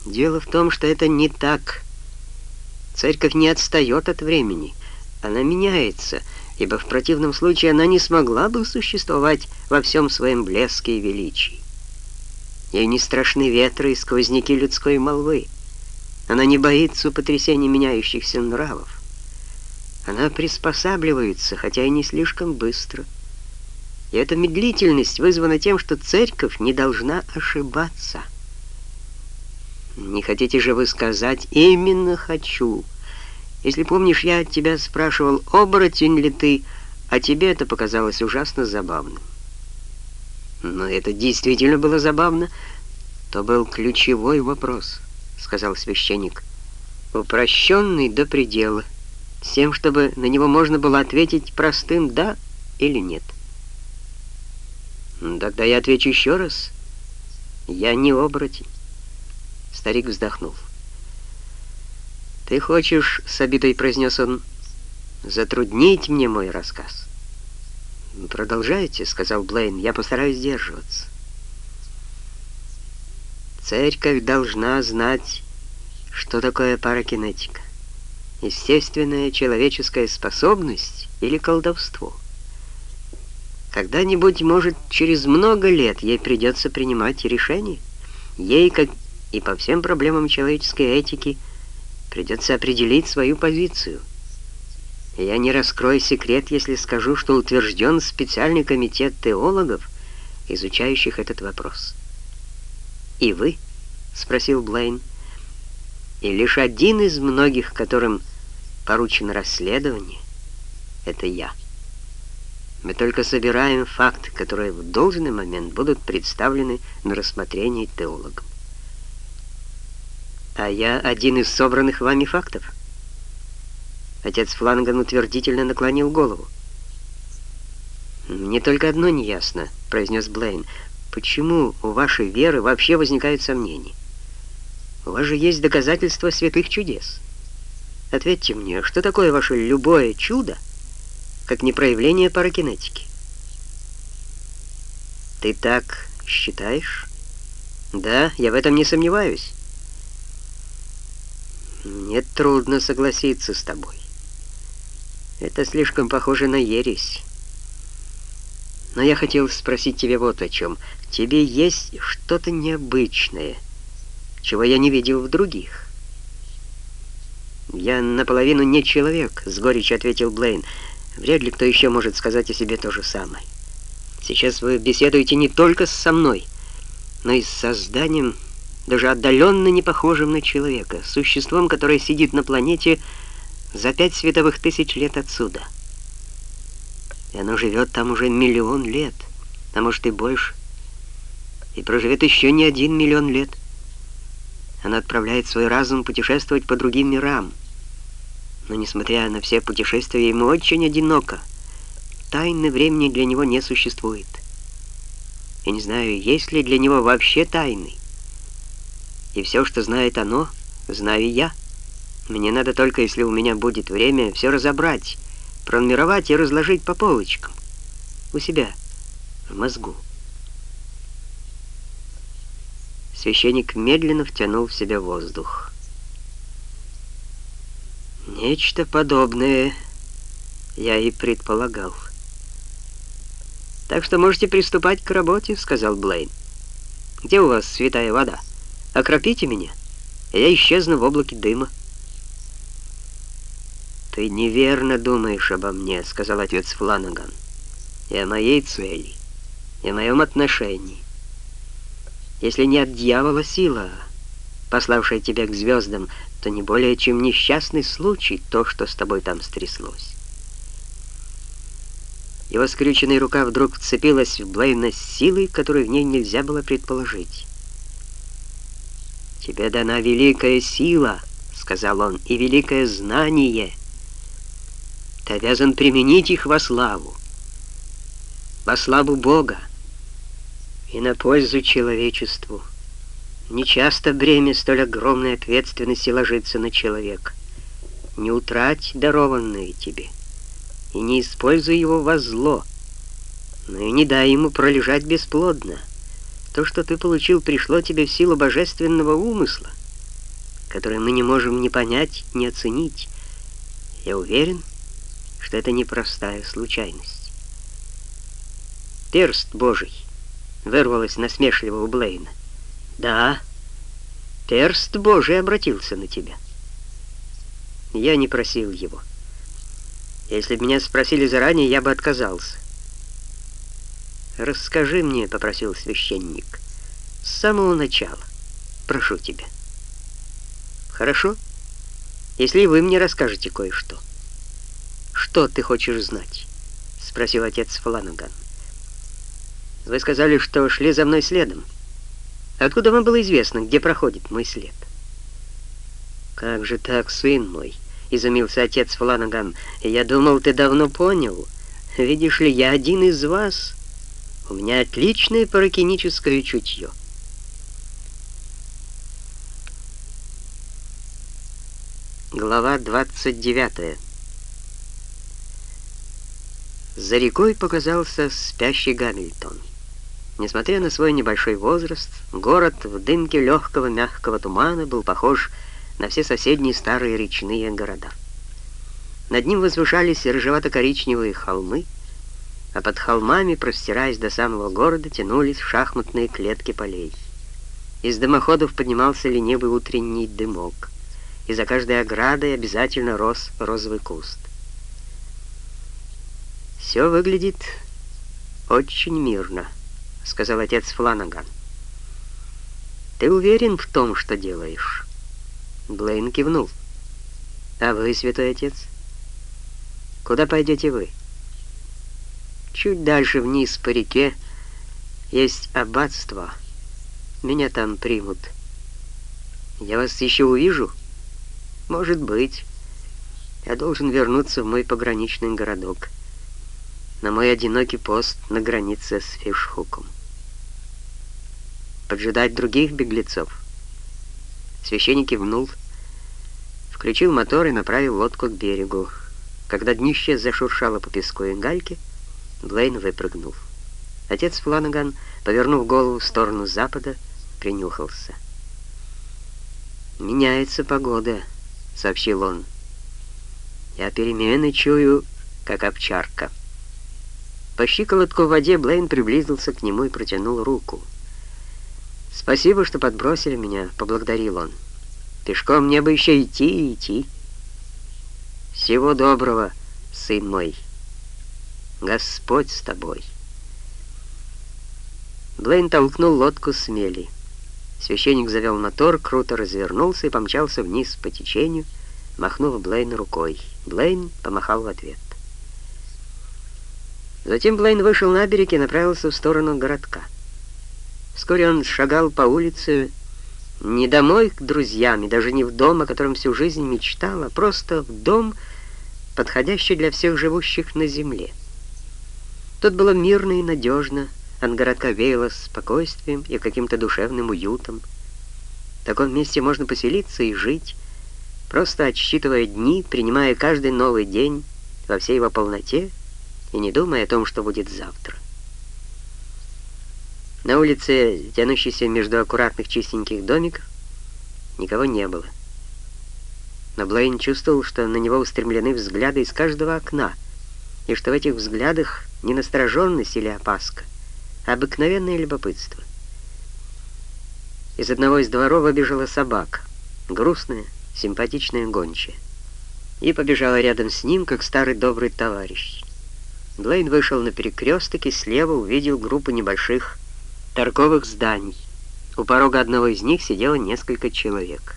Дело в том, что это не так, Церковь не отстает от времени, она меняется, ибо в противном случае она не смогла бы существовать во всем своем блеске и величии. Ей не страшны ветры и сквозняки людской молвы. Она не боится потрясений меняющихся нравов. Она приспосабливается, хотя и не слишком быстро. И эта медлительность вызвана тем, что церковь не должна ошибаться. Не хотите же вы сказать «именно хочу»? Если помнишь, я тебя спрашивал, оборотень ли ты, а тебе это показалось ужасно забавным. Но это действительно было забавно. То был ключевой вопрос, сказал священник. Упрощенный до предела, с тем, чтобы на него можно было ответить простым «да» или «нет». Тогда я отвечу еще раз. Я не оборотень. Старик вздохнул. «Ты хочешь, — с обидой произнес он, — затруднить мне мой рассказ?» «Продолжайте», — сказал Блейн, — «я постараюсь сдерживаться». Церковь должна знать, что такое паракинетика. Естественная человеческая способность или колдовство. Когда-нибудь, может, через много лет ей придется принимать решение. Ей, как и по всем проблемам человеческой этики придется определить свою позицию. Я не раскрою секрет, если скажу, что утвержден специальный комитет теологов, изучающих этот вопрос. «И вы?» — спросил Блейн. «И лишь один из многих, которым поручено расследование, это я. Мы только собираем факты, которые в должный момент будут представлены на рассмотрение теологам. А я один из собранных вами фактов. Отец Фланган утвердительно наклонил голову. «Мне только одно неясно», — произнес Блейн. «Почему у вашей веры вообще возникают сомнения? У вас же есть доказательства святых чудес. Ответьте мне, что такое ваше любое чудо, как не проявление паракинетики?» «Ты так считаешь?» «Да, я в этом не сомневаюсь». Мне трудно согласиться с тобой. Это слишком похоже на ересь. Но я хотел спросить тебя вот о чем. Тебе есть что-то необычное, чего я не видел в других. «Я наполовину не человек», — с горечью ответил Блейн. «Вряд ли кто еще может сказать о себе то же самое. Сейчас вы беседуете не только со мной, но и с созданием даже отдаленно не похожим на человека, существом, которое сидит на планете за пять световых тысяч лет отсюда. И оно живет там уже миллион лет, а может и больше, и проживет еще не один миллион лет. Оно отправляет свой разум путешествовать по другим мирам. Но несмотря на все путешествия, ему очень одиноко. Тайны времени для него не существует. Я не знаю, есть ли для него вообще тайны. И все, что знает оно, знаю я. Мне надо только, если у меня будет время, все разобрать, пронумеровать и разложить по полочкам. У себя, в мозгу. Священник медленно втянул в себя воздух. Нечто подобное я и предполагал. «Так что можете приступать к работе», — сказал Блейн. «Где у вас святая вода?» Окропите меня, и я исчезну в облаке дыма. «Ты неверно думаешь обо мне», — сказал отец Фланаган. «И о моей цели, и о моем отношении. Если не от дьявола сила, пославшая тебя к звездам, то не более чем несчастный случай то, что с тобой там стряслось». Его скрюченная рука вдруг вцепилась в Блейна с силой, которую в ней нельзя было предположить. «Тебе дана великая сила», — сказал он, — «и великое знание. Ты обязан применить их во славу, во славу Бога и на пользу человечеству. Нечасто бремя столь огромной ответственности ложится на человека. Не утрать дарованное тебе» и не используй его во зло, но и не дай ему пролежать бесплодно. То, что ты получил, пришло тебе в силу божественного умысла, который мы не можем ни понять, ни оценить. Я уверен, что это непростая случайность. «Перст Божий!» — вырвалось насмешливо у Блейна. «Да, перст Божий обратился на тебя. Я не просил его». Если бы меня спросили заранее, я бы отказался. «Расскажи мне», — попросил священник, — «с самого начала. Прошу тебя». «Хорошо, если вы мне расскажете кое-что». «Что ты хочешь знать?» — спросил отец Фланаган. «Вы сказали, что шли за мной следом. Откуда вам было известно, где проходит мой след?» «Как же так, сын мой?» — изумился отец Фланаган. «Я думал, ты давно понял. Видишь ли, я один из вас. У меня отличное паракиническое чутье». Глава 29 За рекой показался спящий Гамильтон. Несмотря на свой небольшой возраст, город в дымке легкого мягкого тумана был похож на все соседние старые речные города. Над ним возвышались рыжевато-коричневые холмы, а под холмами, простираясь до самого города, тянулись шахматные клетки полей. Из дымоходов поднимался ленивый утренний дымок, и за каждой оградой обязательно рос розовый куст. «Все выглядит очень мирно», — сказал отец Фланаган. «Ты уверен в том, что делаешь?» Блейн кивнул. «А вы, святой отец? Куда пойдете вы?» «Чуть дальше вниз по реке есть аббатство. Меня там примут. Я вас еще увижу? Может быть. Я должен вернуться в мой пограничный городок, на мой одинокий пост на границе с Фишхуком. Поджидать других беглецов?» Священник кивнул, включил мотор и направил лодку к берегу. Когда днище зашуршало по песку и гальке, Блейн выпрыгнул. Отец Фланаган, повернув голову в сторону запада, принюхался. «Меняется погода», — сообщил он. «Я перемены чую, как овчарка». По щиколотку в воде Блейн приблизился к нему и протянул руку. «Спасибо, что подбросили меня», — поблагодарил он. «Пешком мне бы еще идти и идти». «Всего доброго, сын мой. Господь с тобой». Блейн толкнул лодку с мели. Священник завел мотор, круто развернулся и помчался вниз по течению, махнув Блейн рукой. Блейн помахал в ответ. Затем Блейн вышел на берег и направился в сторону городка. Вскоре он шагал по улице не домой к друзьям, и даже не в дом, о котором всю жизнь мечтал, а просто в дом, подходящий для всех живущих на земле. Тут было мирно и надежно, от городка веяло спокойствием и каким-то душевным уютом. В таком месте можно поселиться и жить, просто отсчитывая дни, принимая каждый новый день во всей его полноте и не думая о том, что будет завтра. На улице, тянущейся между аккуратных чистеньких домиков, никого не было. Но Блейн чувствовал, что на него устремлены взгляды из каждого окна, и что в этих взглядах не настороженность или опаска, а обыкновенное любопытство. Из одного из дворов выбежала собака, грустная, симпатичная гончая. и побежала рядом с ним, как старый добрый товарищ. Блейн вышел на перекресток и слева увидел группу небольших торговых зданий. У порога одного из них сидело несколько человек.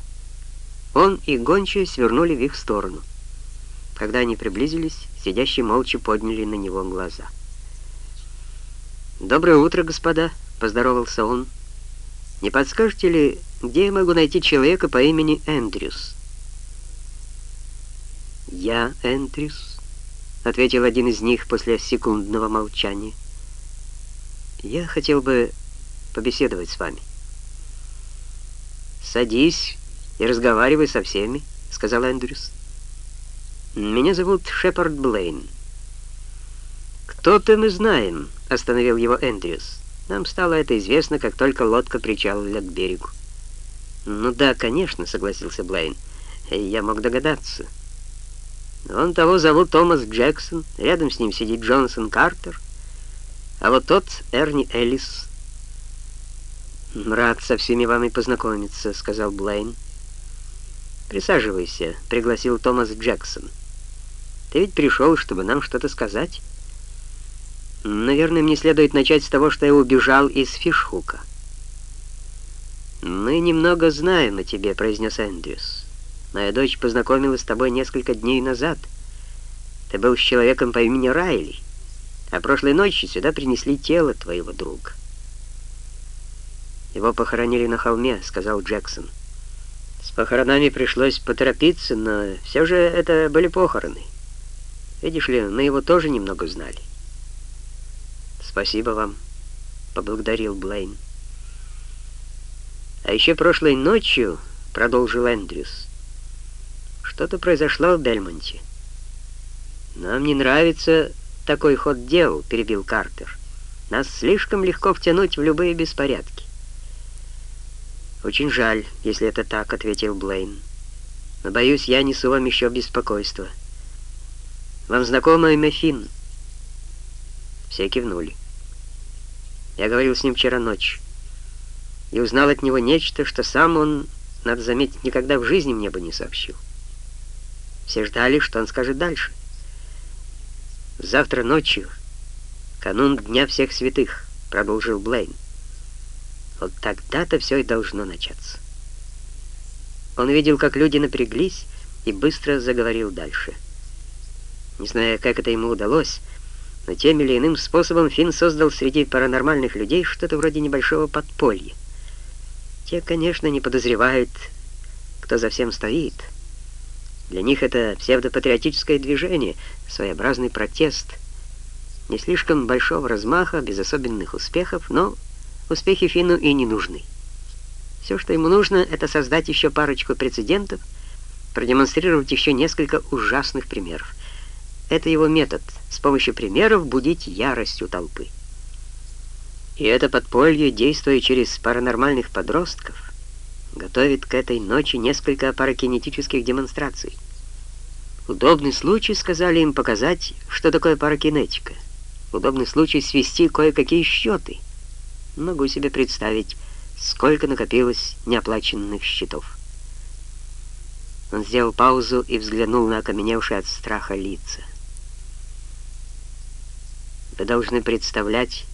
Он и гончие свернули в их сторону. Когда они приблизились, сидящие молча подняли на него глаза. «Доброе утро, господа!» — поздоровался он. «Не подскажете ли, где я могу найти человека по имени Эндрюс?» «Я Эндрюс», — ответил один из них после секундного молчания. «Я хотел бы побеседовать с вами». «Садись и разговаривай со всеми», — сказал Эндрюс. «Меня зовут Шепард Блейн». «Кто-то мы знаем», — остановил его Эндрюс. «Нам стало это известно, как только лодка причалила к берегу». «Ну да, конечно», — согласился Блейн. «Я мог догадаться». «Он того зовут Томас Джексон, рядом с ним сидит Джонсон Картер, а вот тот Эрни Эллис». «Рад со всеми вами познакомиться», — сказал Блейн. «Присаживайся», — пригласил Томас Джексон. «Ты ведь пришел, чтобы нам что-то сказать?» «Наверное, мне следует начать с того, что я убежал из Фишхука». «Мы немного знаем о тебе», — произнес Эндрюс. «Моя дочь познакомилась с тобой несколько дней назад. Ты был с человеком по имени Райли, а прошлой ночью сюда принесли тело твоего друга». «Его похоронили на холме», — сказал Джексон. «С похоронами пришлось поторопиться, но все же это были похороны. Видишь ли, мы его тоже немного знали». «Спасибо вам», — поблагодарил Блейн. «А еще прошлой ночью», — продолжил Эндрюс, — «что-то произошло в Бельмонте». «Нам не нравится такой ход дел», — перебил Картер. «Нас слишком легко втянуть в любые беспорядки». «Очень жаль, если это так», — ответил Блейн. «Но, боюсь, я несу вам еще беспокойство. Вам знакомо имя Финн?» Все кивнули. Я говорил с ним вчера ночью и узнал от него нечто, что сам он, надо заметить, никогда в жизни мне бы не сообщил. Все ждали, что он скажет дальше. «Завтра ночью, канун Дня Всех Святых», — продолжил Блейн. Вот тогда-то все и должно начаться. Он видел, как люди напряглись, и быстро заговорил дальше. Не знаю, как это ему удалось, но тем или иным способом Финн создал среди паранормальных людей что-то вроде небольшого подполья. Те, конечно, не подозревают, кто за всем стоит. Для них это псевдопатриотическое движение, своеобразный протест. Не слишком большого размаха, без особенных успехов, но успехи Финну и не нужны. Все, что ему нужно, это создать еще парочку прецедентов, продемонстрировать еще несколько ужасных примеров. Это его метод — с помощью примеров будить ярость у толпы. И это подполье, действуя через паранормальных подростков, готовит к этой ночи несколько паракинетических демонстраций. Удобный случай, сказали им, показать, что такое паракинетика. Удобный случай свести кое-какие счеты — Могу себе представить, сколько накопилось неоплаченных счетов. Он сделал паузу и взглянул на окаменевшие от страха лица. Вы должны представлять,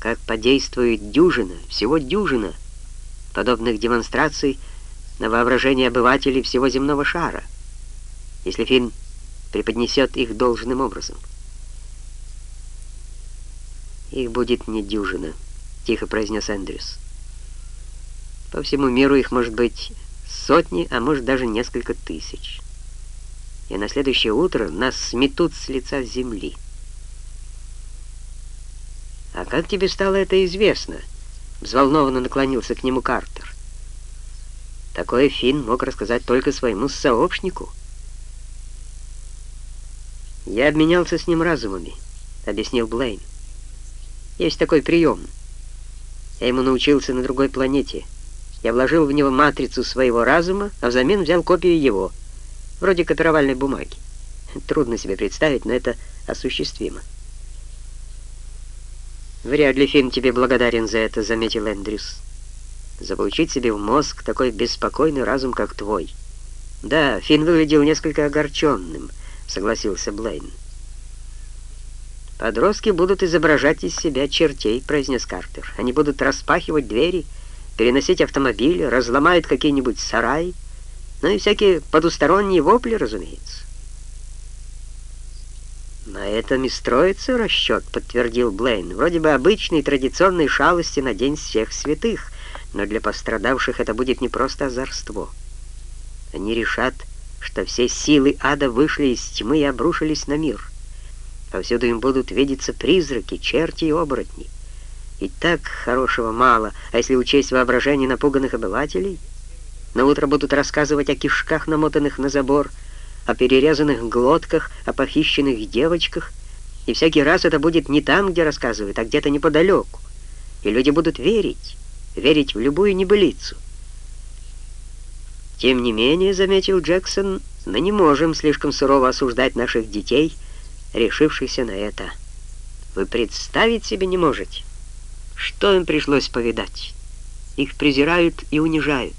как подействует дюжина, всего дюжина, подобных демонстраций на воображение обывателей всего земного шара, если фильм преподнесет их должным образом. Их будет не дюжина. — тихо произнес Эндрюс. «По всему миру их может быть сотни, а может даже несколько тысяч. И на следующее утро нас сметут с лица земли». «А как тебе стало это известно?» — взволнованно наклонился к нему Картер. Такое Финн мог рассказать только своему сообщнику. «Я обменялся с ним разумами», — объяснил Блейн. «Есть такой прием — я ему научился на другой планете. Я вложил в него матрицу своего разума, а взамен взял копию его, вроде копировальной бумаги. Трудно себе представить, но это осуществимо. «Вряд ли Финн тебе благодарен за это», — заметил Эндрюс. «Заполучить себе в мозг такой беспокойный разум, как твой. Да, Финн выглядел несколько огорченным, согласился Блейн. «Подростки будут изображать из себя чертей», — произнес Картер. «Они будут распахивать двери, переносить автомобили, разломают какие-нибудь сараи, ну и всякие потусторонние вопли, разумеется». «На этом и строится расчет», — подтвердил Блейн. «Вроде бы обычные традиционные шалости на День всех святых, но для пострадавших это будет не просто озорство. Они решат, что все силы ада вышли из тьмы и обрушились на мир». Повсюду им будут видеться призраки, черти и оборотни. И так хорошего мало, а если учесть воображение напуганных обывателей, на утро будут рассказывать о кишках, намотанных на забор, о перерезанных глотках, о похищенных девочках, и всякий раз это будет не там, где рассказывают, а где-то неподалеку. И люди будут верить, верить в любую небылицу. Тем не менее, заметил Джексон, мы не можем слишком сурово осуждать наших детей, решившихся на это. Вы представить себе не можете, что им пришлось повидать. Их презирают и унижают.